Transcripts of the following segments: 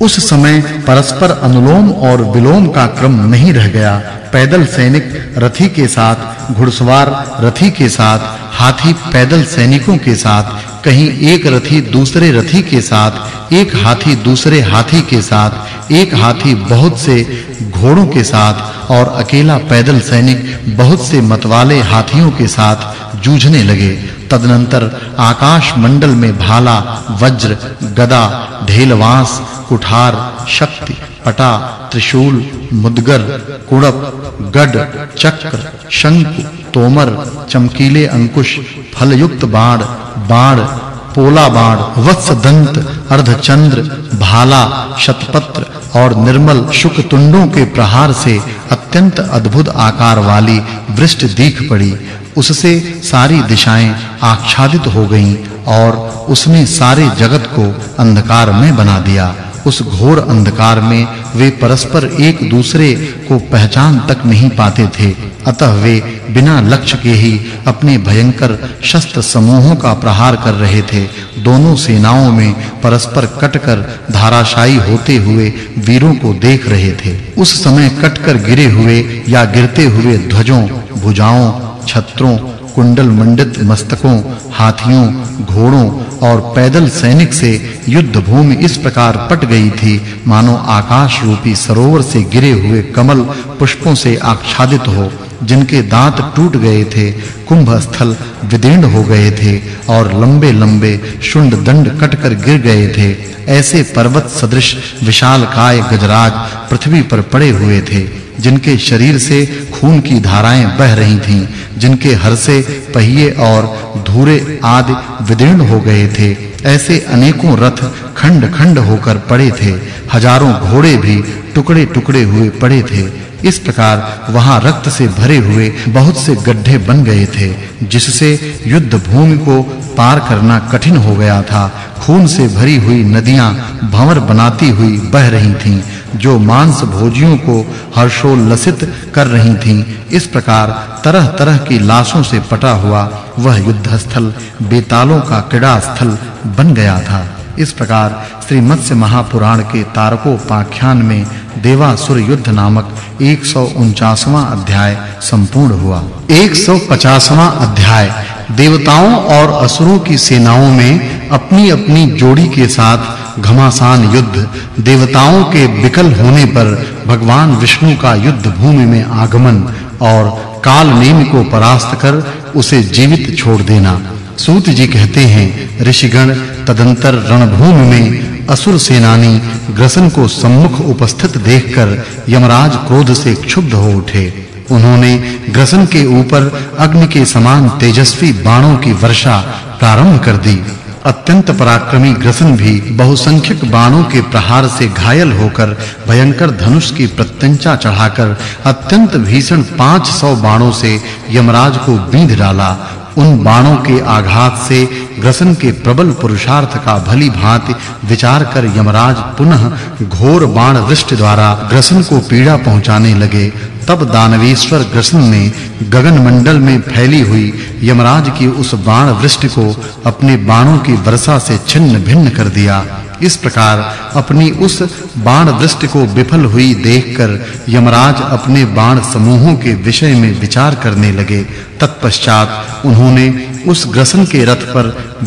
उस समय परस्पर अनुलोम और विलोम का क्रम नहीं रह गया। पैदल सैनिक रथी के साथ, घुड़सवार रथी के साथ, हाथी पैदल सैनिकों के साथ, कहीं एक रथी दूसरे रथी के साथ, एक हाथी दूसरे हाथी के साथ, एक हाथी बहुत से घोड़ों के साथ और अकेला पैदल सैनिक बहुत से मतवाले हाथियों के साथ जूझने लगे। तदनंतर आकाश मंडल में भाला, वज्र, गदा, ढेलवांस कुठार, शक्ति, पटा, त्रिशूल, मुदगर, कुड़प, गड, चक्र, शंख, तोमर, चमकीले अंकुश, फलयुक्त बाण बाण, पोला बाण वत्स दंत अर्धचंद्र, भाला, शतपत्र और निर्मल शुक तुंडों के प्रहार से अत्यंत अद्भुत आकार वाली वृष्ट दीख पड़ी। उससे सारी दिशाएँ आच्छादित हो गईं और उसने सारे जगत को अंधकार में बना दिया। उस घोर अंधकार में वे परस्पर एक दूसरे को पहचान तक नहीं पाते थे। अतः वे बिना लक्ष्य के ही अपने भयंकर शस्त्र समूहों का प्रहार कर रहे थे। दोनों सेनाओं में परस्पर कटकर धाराशायी होते हुए वीरों को देख रहे थे। उस समय कटकर गिरे हुए या गिरते हुए ध्वजों, भुजाओं, छत्रों कुंडल मंडित मस्तकों, हाथियों, घोड़ों और पैदल सैनिक से युद्ध भूमि इस प्रकार पट गई थी। मानो आकाश रूपी सरोवर से गिरे हुए कमल पुष्पों से आच्छादित हो, जिनके दांत टूट गए थे कुंभ स्थल विदीर्ण हो गए थे और लंबे-लंबे शुंड दंड कटकर गिर गए थे। ऐसे पर्वत सदृश विशाल काय गजराज पृथ्वी पर पड़े हुए थे, जिनके शरीर से खून की धाराएँ बह रही थीं। जिनके हर से पहिए और धूरे आदि विदीर्ण हो गए थे, ऐसे अनेकों रथ खंड-खंड होकर पड़े थे, हज़ारों घोड़े भी टुकड़े-टुकड़े हुए पड़े थे। इस प्रकार वहाँ रक्त से भरे हुए बहुत से गड्ढे बन गए थे, जिससे युद्ध भूमि को पार करना कठिन हो गया था। खून से भरी हुई नदियाँ भंवर बनाती हुई बह रही थीं। जो मांस भोजियों को हर्षोल्लसित कर रही थीं, इस प्रकार तरह-तरह की लाशों से पटा हुआ वह युद्ध स्थल बेतालों का क्रीड़ा स्थल बन गया था। इस प्रकार श्री मत्स्य महापुराण के तारकोपाख्यान में देवासुर युद्ध नामक 149वां अध्याय संपूर्ण हुआ। 150वां अध्याय, देवताओं और असुरों की सेनाओं में अपनी-अपनी जोड़ी के साथ घमासान युद्ध देवताओं के विकल होने पर भगवान विष्णु का युद्ध भूमि में आगमन और काल नेमि को परास्त कर उसे जीवित छोड़ देना। सूत जी कहते हैं, ऋषिगण, तदंतर रणभूमि में असुर सेनानी ग्रसन को सम्मुख उपस्थित देखकर यमराज क्रोध से क्षुब्ध हो उठे। उन्होंने ग्रसन के ऊपर अग्नि के समान तेजस्वी बाणों की वर्षा प्रारंभ कर दी। अत्यंत पराक्रमी ग्रसन भी बहुसंख्यक बाणों के प्रहार से घायल होकर भयंकर धनुष की प्रत्यंचा चढ़ाकर अत्यंत भीषण 500 बाणों से यमराज को बींध डाला उन बाणों के आघात से ग्रसन के प्रबल पुरुषार्थ का भली भांति विचार कर यमराज पुनः घोर बाण वृष्टि द्वारा ग्रसन को पीड़ा पहुँचाने लगे। तब दानवेश्वर ग्रसन ने गगन मंडल में फैली हुई यमराज की उस बाण वृष्टि को अपने बाणों की वर्षा से छिन्न भिन्न कर दिया। इस प्रकार अपनी उस बाण दृष्टि को विफल हुई देखकर यमराज अपने बाण समूहों के विषय में विचार करने लगे। तत्पश्चात उन्होंने उस ग्रसन के रथ पर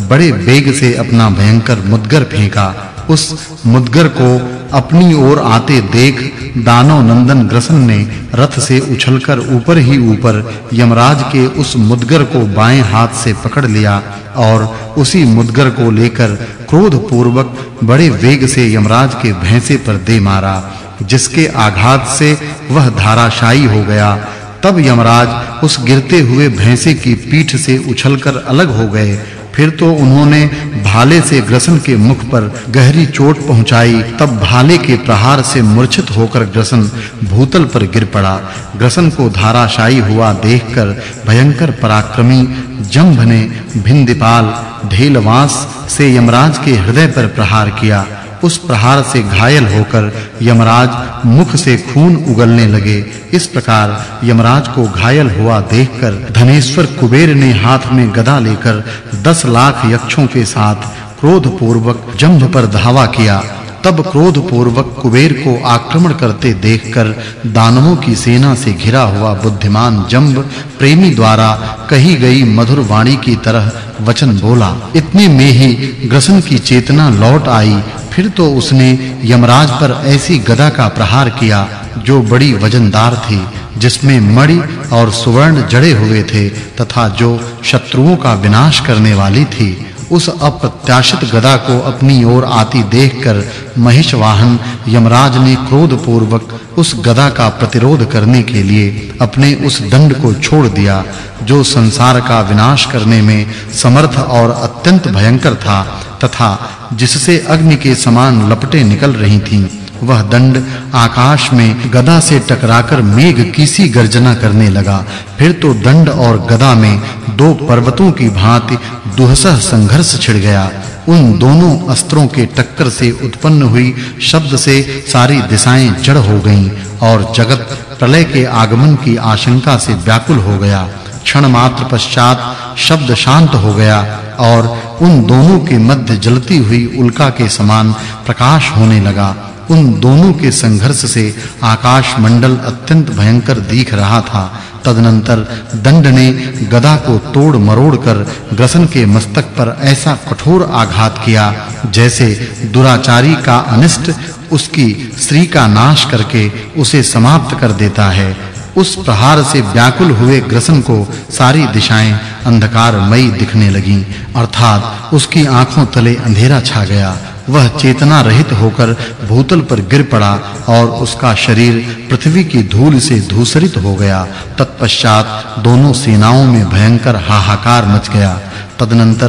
बड़े वेग से अपना भयंकर मुद्गर फेंका उस मुद्गर को अपनी ओर आते देख दानव नंदन ग्रसन ने रथ से उछलकर ऊपर ही ऊपर यमराज के उस मुद्गर को बाएँ हाथ से पकड़ लिया और उसी मुद्गर को लेकर क्रोध पूर्वक बड़े वेग से यमराज के भैंसे पर दे मारा, जिसके आघात से वह धाराशायी हो गया। तब यमराज उस गिरते हुए भैंसे की पीठ से उछलकर अलग हो गए फिर तो उन्होंने भाले से ग्रसन के मुख पर गहरी चोट पहुंचाई, तब भाले के प्रहार से मूर्छित होकर ग्रसन भूतल पर गिर पड़ा। ग्रसन को धाराशायी हुआ देखकर भयंकर पराक्रमी जंभ ने भिंदिपाल, ढेलवास से यमराज के हृदय पर प्रहार किया। उस प्रहार से घायल होकर यमराज मुख से खून उगलने लगे। इस प्रकार यमराज को घायल हुआ देखकर धनेश्वर कुबेर ने हाथ में गदा लेकर 10 लाख यक्षों के साथ क्रोध पूर्वक जंभ पर धावा किया। तब क्रोध पूर्वक कुबेर को आक्रमण करते देखकर दानवों की सेना से घिरा हुआ बुद्धिमान जंब प्रेमी द्वारा कही गई मधुर वाणी की तरह वचन बोला, इतने में ही ग्रसन की चेतना लौट आई फिर तो उसने यमराज पर ऐसी गदा का प्रहार किया, जो बड़ी वजनदार थी, जिसमें मणि और सुवर्ण जड़े हुए थे, तथा जो शत्रुओं का विनाश करने वाली थी। उस अप्रत्याशित गदा को अपनी ओर आती देखकर महिषवाहन यमराज ने क्रोध पूर्वक उस गदा का प्रतिरोध करने के लिए अपने उस दंड को छोड़ दिया, जो संसार का विनाश करने में समर्थ और अत्यंत भयंकर था तथा जिससे अग्नि के समान लपटें निकल रही थीं। वह दंड आकाश में गदा से टकराकर मेघ की सी गर्जना करने लगा। फिर तो दंड और गदा में दो पर्वतों की भांति दुहसह संघर्ष छिड़ गया। उन दोनों अस्त्रों के टक्कर से उत्पन्न हुई शब्द से सारी दिशाएँ जड़ हो गईं और जगत प्रलय के आगमन की आशंका से व्याकुल हो गया। क्षण मात्र पश्चात शब्द शांत हो गया और उन दोनों के मध्य जलती हुई उल्का के समान प्रकाश होने लगा। उन दोनों के संघर्ष से आकाश मंडल अत्यंत भयंकर दिख रहा था। तदनंतर दंड ने गदा को तोड़ मरोड़ कर ग्रसन के मस्तक पर ऐसा कठोर आघात किया, जैसे दुराचारी का अनिष्ट उसकी स्त्री का नाश करके उसे समाप्त कर देता है। उस प्रहार से व्याकुल हुए ग्रसन को सारी दिशाएँ अंधकारमयी दिखने लगीं, अर्थात उसकी आँखों तले अंधेरा छा गया। वह चेतना रहित होकर भूतल पर गिर पड़ा और उसका शरीर पृथ्वी की धूल से धूसरित हो गया। तत्पश्चात दोनों सेनाओं में भयंकर हाहाकार मच गया। तदनंतर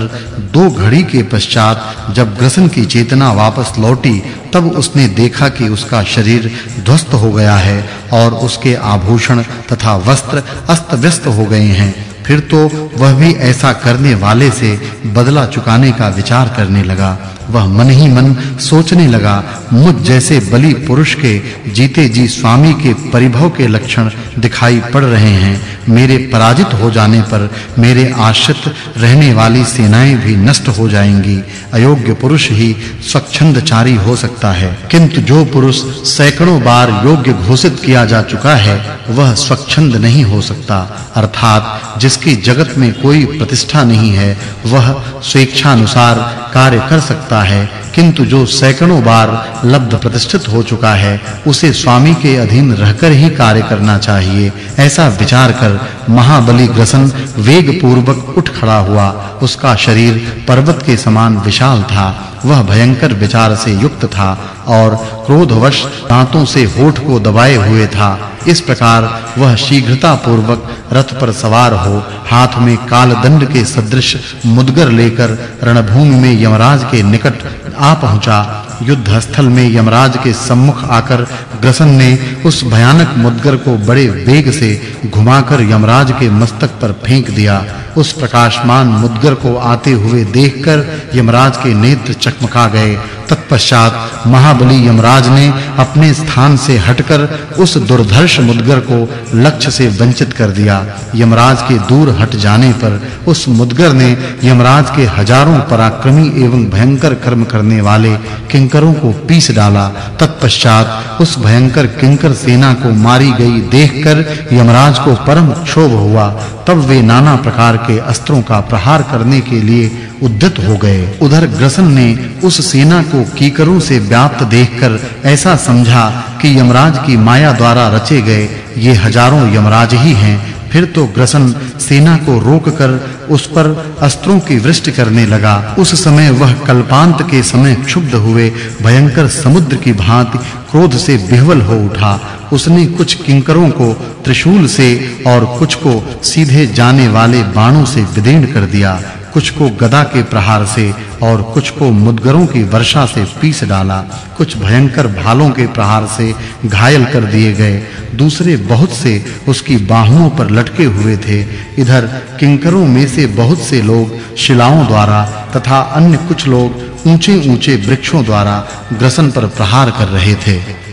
दो घड़ी के पश्चात जब ग्रसन की चेतना वापस लौटी, तब उसने देखा कि उसका शरीर ध्वस्त हो गया है और उसके आभूषण तथा वस्त्र अस्त-व्यस्त हो गए हैं। फिर तो वह भी ऐसा करने वाले से बदला चुकाने का विचार करने लगा। वह मन ही मन सोचने लगा, मुझ जैसे बलि पुरुष के जीते जी स्वामी के परिभव के लक्षण दिखाई पड़ रहे हैं। मेरे पराजित हो जाने पर मेरे आश्रित रहने वाली सेनाएँ भी नष्ट हो जाएँगी। अयोग्य पुरुष ही स्वच्छंदचारी हो सकता है। किंतु जो पुरुष सैकड़ों बार योग्य घोषित किया जा चुका है, वह स्वच्छंद नहीं हो सकता। अर्थात जिसकी जगत में कोई प्रतिष्ठा नहीं है, वह स्वेच्छा अनुसार कार्य कर सकता है। किंतु जो सैकड़ों बार लब्ध प्रतिष्ठित हो चुका है, उसे स्वामी के अधीन रहकर ही कार्य करना चाहिए। ऐसा विचार कर महाबली ग्रसन वेग पूर्वक उठ खड़ा हुआ। उसका शरीर पर्वत के समान विशाल था। वह भयंकर विचार से युक्त था और क्रोधवश दांतों से होठ को दबाए हुए था। इस प्रकार वह शीघ्रता पूर्वक रथ पर सवार हो, हाथ में काल दंड के सदृश मुदगर लेकर रणभूमि में यमराज के निकट आ पहुँचा। युद्ध स्थल में यमराज के सम्मुख आकर ग्रसन ने उस भयानक मुद्गर को बड़े वेग से घुमाकर यमराज के मस्तक पर फेंक दिया। उस प्रकाशमान मुदगर को आते हुए देखकर यमराज के नेत्र चकमका गए। तत्पश्चात महाबली यमराज ने अपने स्थान से हटकर उस दुर्धर्ष मुदगर को लक्ष्य से वंचित कर दिया। यमराज के दूर हट जाने पर उस मुदगर ने यमराज के हज़ारों पराक्रमी एवं भयंकर कर्म करने वाले किंकरों को पीस डाला। तत्पश्चात उस भयंकर किंकर सेना को मारी गई देखकर यमराज को परम क्षोभ हुआ। तब वे नाना प्रकार के अस्त्रों का प्रहार करने के लिए उद्यत हो गए। उधर ग्रसन ने उस सेना को कीकरों से व्याप्त देखकर ऐसा समझा कि यमराज की माया द्वारा रचे गए ये हज़ारों यमराज ही हैं फिर तो ग्रसन सेना को रोककर उस पर अस्त्रों की वृष्टि करने लगा। उस समय वह कल्पांत के समय क्षुब्ध हुए। भयंकर समुद्र की भांति क्रोध से विह्वल हो उठा। उसने कुछ किंकरों को, त्रिशूल से और कुछ को सीधे जाने वाले बाणों से विदीर्ण कर दिया। कुछ को गदा के प्रहार से और कुछ को मुदगरों की वर्षा से पीस डाला, कुछ भयंकर भालों के प्रहार से घायल कर दिए गए। दूसरे बहुत से उसकी बाहुओं पर लटके हुए थे। इधर किंकरों में से बहुत से लोग शिलाओं द्वारा तथा अन्य कुछ लोग ऊंचे-ऊंचे वृक्षों द्वारा ग्रसन पर प्रहार कर रहे थे।